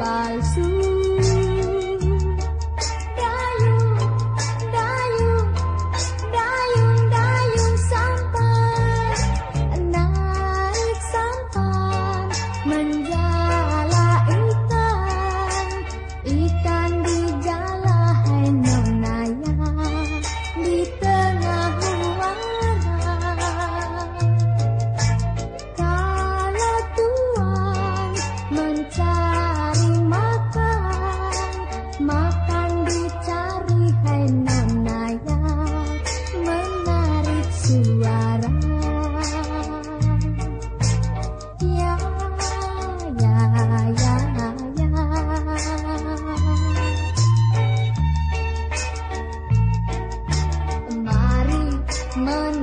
白素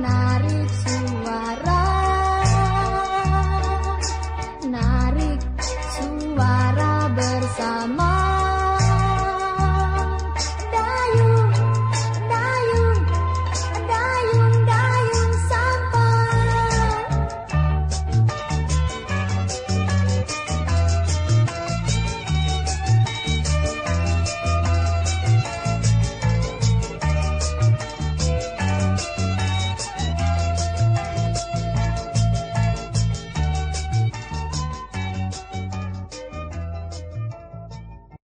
menarik